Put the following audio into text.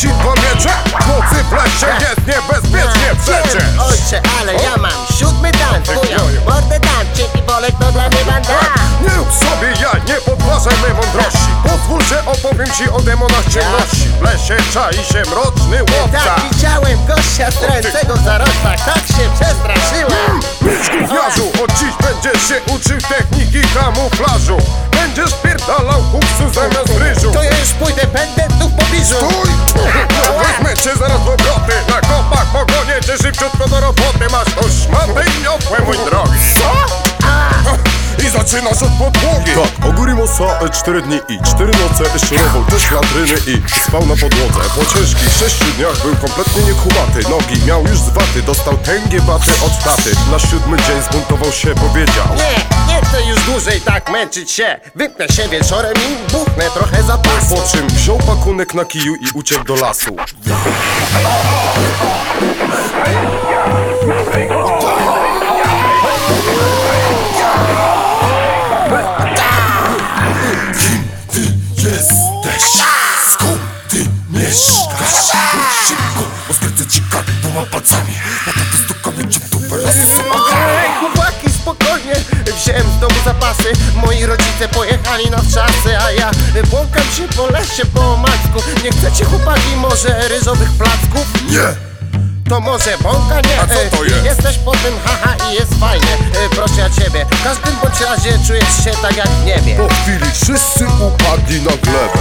ci W nocy w lesie jest niebezpiecznie przecież. ojcze, ale ja mam siódmy dan Wuja, mordę dam, dzięki Bolek to dla mnie banda Nie rób sobie ja, nie podważaj mej mądrości. Pozwól, że opowiem ci o demonach ciemności W lesie czai się mroczny łowca. Tak, widziałem gościa strającego w zarostach Tak się przestraszyłem. Gówniarzu, od dziś będziesz się uczył techniki kamuflażu szybciutko do roboty Masz to szmatę i miotłę, mój drogi. I zaczynasz od podłogi. Tak, ogóry mosa 4 dni i 4 noce. Szorował też latryny i spał na podłodze. Po ciężkich 6 dniach był kompletnie niekumaty. Nogi miał już z waty, dostał tęgie baty od taty. Na siódmy dzień zbuntował się, powiedział. Nie, nie chcę już dłużej tak męczyć się. Wypnę się wieczorem i buchnę trochę zapasu Po czym wziął pakunek na kiju i uciekł do lasu Jesteś skąd ty mieszkasz Szybko, bo skręcę ci dwoma palcami Na to wystukamy cię dupę chłopaki, spokojnie Wziąłem z domu zapasy Moi rodzice pojechali na wczasy A ja błąkam się po lesie po omacku Nie chcecie chłopaki może ryżowych placków? Nie! To może bąka? Nie? A co to jest? Jesteś po tym haha i jest fajnie. Proszę ja ciebie. W każdym bądź razie czujesz się tak jak w niebie. Po chwili wszyscy upadli na glebę